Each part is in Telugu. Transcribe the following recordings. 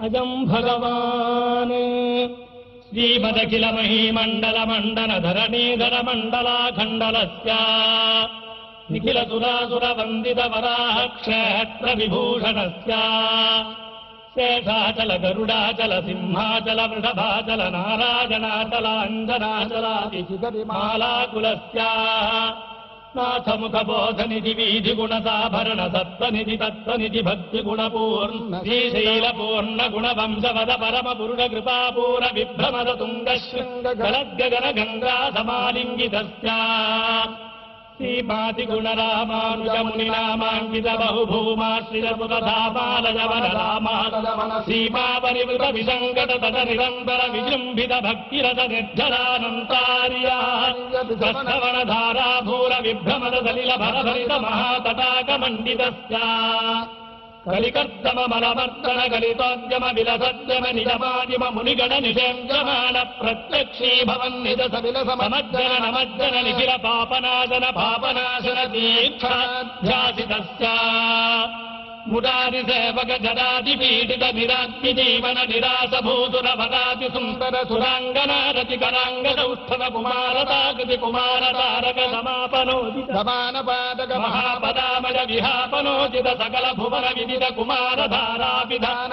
అజం భగవాన్. శ్రీమదఖిల మహీమండల మండన ధరణీధర మండలాఖండలస్య నిఖిల సురాసుర వందిత వరాహ క్షేత్ర విభూషణస్య శేషాచల గరుడాచల సింహాచల వృషభాచల నారాజనాచల అంజనాచలాది మాలాకులస్య నాథముఖ బోధనిధి వీధి గుణ సాభరణ సత్వనిధి తత్వనిధి భక్తి గుణపూర్ణ శ్రీశైల పూర్ణ గుణ వంశవద పరమ పురుష కృపాపూర విభ్రమద తుంగ శృంగ గలద్గగన గంగా సమాలింగితస్య శ్రీమాతి గుణ రామానుజ ముని నామాంకిత బహుభూమాశ్రిత పురధామాలయవన రామాలవన సీమా పరివృత విసంగత తట నిరంతర విజృంభిత భక్తిరత నిర్జరానంతార్యా శ్రవణ ధారాభూర విభ్రమద సలిల భరభరిత మహాతటాక మండితస్య కలికర్దమ కలితోద్యమ విలసద్యమ నిజమాదిమ మునిగణ నిషేంద్రమాణ ప్రత్యక్షీ భవన్ నిజ సవిల సమజ్జన నమజ్జన నిఖిల పాపనాశన పాపనాశన దీక్షాధ్యాసితస్య. మురారి సేవక జరాది పీడిత నిరాత్మి జీవన నిరాశ భూతుర వరాతి సుందర సురాంగనారతి కరాంగద ఉత్థవ కుమారతాకృతి కుమార తారక సమాపనోదిత సమాన పాదక మహాపదామజ విహాపనోచిత సకల భువన విదిత కుమార ధారా విధాన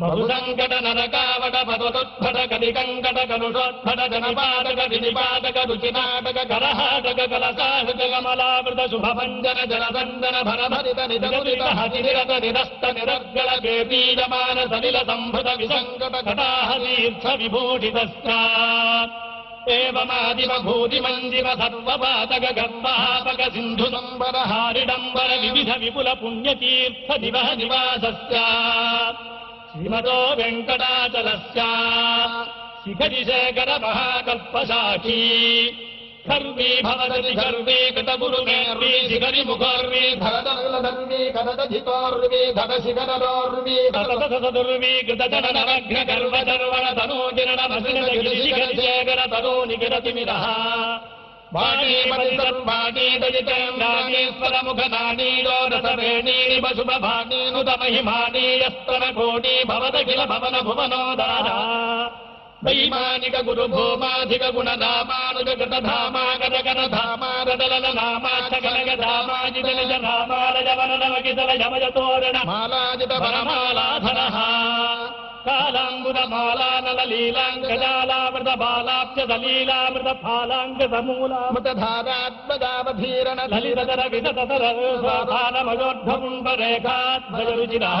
బహుసంకట నరకావట పదోద్భట కలికంకట కలుషోద్భట జనపాదక వినిపాదక రుచినాటక కరహాటక కలసాహక కమలావృత శుభభంజన జలసందన భరభరిత నిజముదిత హతినిరత నిరస్త నిరర్గళ కేపీయమాన సలిల సంభృత విసంకట కటాహ విభూషిత విభూషితస్య సర్వపాతక గర్వాపక సింధు సంబర హారిడంబర వివిధ విపుల పుణ్యతీర్థ దివ నివాస శ్రీమతో వెంకటాచలస్య. శిఖరి శేఖర మహాకల్పశాఖీ ఖర్వీ భవదతి ఖర్వీ కృత గురు మేర్వీ శిఖరి ముఖర్వీ ధరధర్వీ కరదధితోర్వీ ధర శిఖరోర్వీ దుర్వీ కృత జననగ్న గర్వ దర్వణ తనోగిరణ మసిన శిఖరి శేఖర తనో నిగిరతి మిరః భవన భువనోదారా వైమానిక గురు భూమాధిక గుణ ధామానుజ గత ధామాగత గత ధామారదల నామాచ కనక ధామాజితల రామారజ వన నవకితల జమజతోరణ మాలాజిత పరమాలాధన लीलाङ्गजालामृतबालाब्जदलीलामृतफालाङ्गमूलामृतधारात्मदावधीरण ललितदर विदतदर स्वाधानमयोध्वम्बरेखाध्वयरुचिरः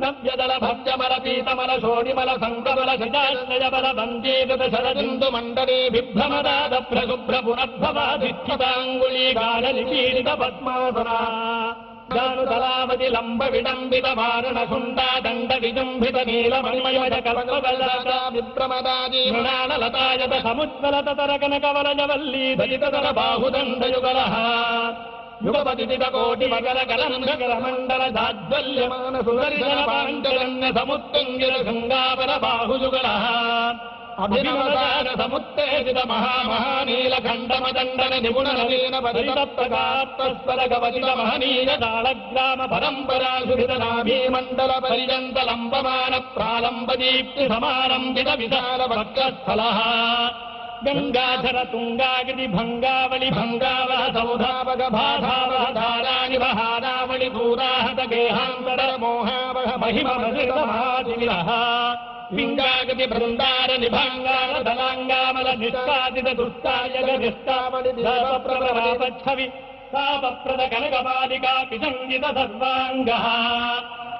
లలితర విదతర పీతమల శోణిమల సంకమల శజాశ్రయ బల బందీకృత శరదిందు మండలీ బిభ్రమదాద ప్రశుభ్ర పునర్భవాధిష్ఠితాంగుళీ పీడిత పద్మాసనా జానుతలావతి లంబ విడంబిత వారణ దండ విజంభిత నీల మణిమయ కల్పవల్లాద విప్రమదాజీ లతాయత సముజ్వలత తర కనకవలజ దళితర బాహుదండయుగల యుగపతిత కోటి మగల కలంధకర మండల జాజ్వల్యమాన సుదర్శన పాంచలన్య సముత్తంగిర శృంగాపర బాహుయుగల అభినవదాన సముత్తేజిత మహామహానీల ఖండమదండన నిపుణ నవీన పరిత ప్రకాత్మస్వర గవతిత మహనీయ తాళగ్రామ పరంపరా సుహిత నాభీమండల పరిజంత లంబమాన ప్రాలంబ దీప్తి సమారంభిత విశాల వక్రస్థల గంగాధర తుంగాగిరి భంగావళి భంగావ సౌధావగ భాధావహ ధారాణి వహారావళి భూరాహత గేహాంతర మోహావహ మహిమ మహాదివిరహ లింగాగతి బృందార నిభంగార దళాంగామల నిష్కాదిత దుస్తాయగ నిష్కామలి దేవ ప్రవరాపచ్చవి తాపప్రద కనకపాలికా పిజంగిత సర్వాంగ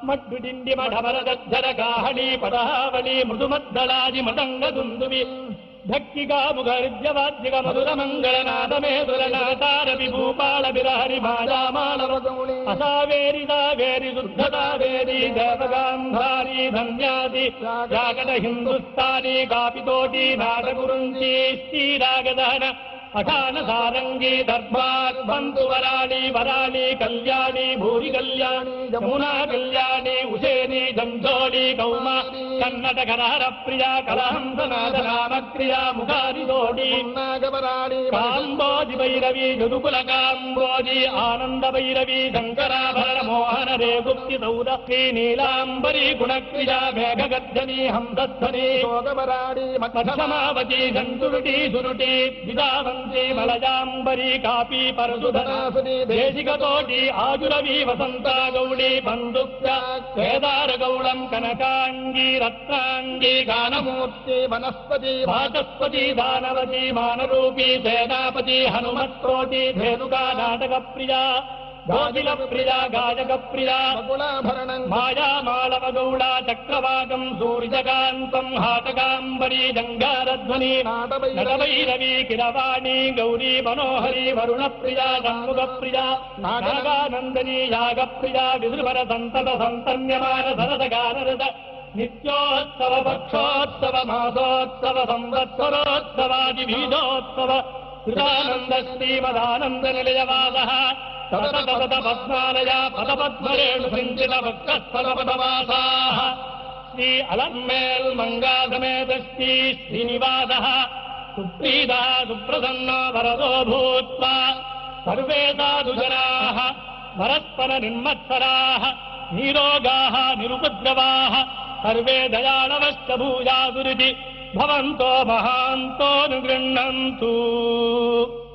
గమన పరిచరణ రతి సమేతాఖిల పణధర దతిపతి గణవర కనకమదనాభరణ నాదాభరణ పరిగీతాఖిలాంగావగమిత భూతా హితాజాతాదిశజ రవికోటి పరిపాటి ధనకోటి రమరాటి కృతవీతి రథధాతి ధనమణిగణ కిరణ విసరణ విధిమిద మోహగర్భగేహ మడ్డుడిండి మఢవరదద్ధర కాహళీ పదహావళి మృదుమద్దళాది మృదంగ దుందువి భక్తిగా ముఖర్జవాద్యగ మధుర మంగళనాదమేదురనాటార విభూపాళ విరహరి మాళామాళవ గౌళి అసావేరి దావేరి శుద్ధదావేరి దేవగాంధారి ధన్యాది జాగద హిందుస్థానీ కాపితోటి నాటగురుంచి శ్రీరాగదహన अखानसारङ्गी दर्भावराणि वराणि कल्याणि भूरि कल्याणि यमुना कल्याणि उशेनि दन्धोनि गौमा కౌమ కన్నట కరహర ప్రియ కలహంసనాథ నామక్రియ ముఖారి జోడి. నాగవరాళి కాంబోజి భైరవి జదుకుల కాంబోజి ఆనంద భైరవి శంకరాభరణ మోహన రే గుప్తి సౌర శ్రీ నీలాంబరి గుణక్రియ మేఘగర్జని హంసధ్వని శోకవరాళి మధ్యమావతి సంతురుటి సురుటి విదావంతి మలజాంబరి కాపీ పరసుధన దేశికతోటి ఆజురవి వసంత గౌళి బంధుప్య కేదార గౌళం కనకాంగి రత్నాంగి గానమూర్తి వనస్పతి వాచస్పతి దానవతి మానరూపీ సేనాపతి హనుమత్కోటి ధేనుగా నాటక ప్రియ గోజిల ప్రియ గాజక ప్రియ బకుళాభరణం మాయా మాళవ గౌళ చక్రవాకం సూర్యకాంతం హాటకాంబరీ జంగారధ్వని నాటవై నిత్యోత్సవ పక్షోత్సవ మాసోత్సవ సంవత్సరోత్సవాది బీజోత్సవ కృతానంద శ్రీమదానంద నిలయవాద సతత సతత పద పదపద్మరేణు సంచిత భక్తస్థల పదవాసా శ్రీ అలన్మేల్ మంగాధమేత శ్రీ శ్రీనివాస సుప్రీద సుప్రసన్న వరదో భూత్వా సర్వే సాధు పరస్పర నిర్మత్సరా నిరోగా నిరుపద్రవా सर्वे नवश्च भूया गुरुति भवन्तो महान्तोऽनुगृह्णन्तु।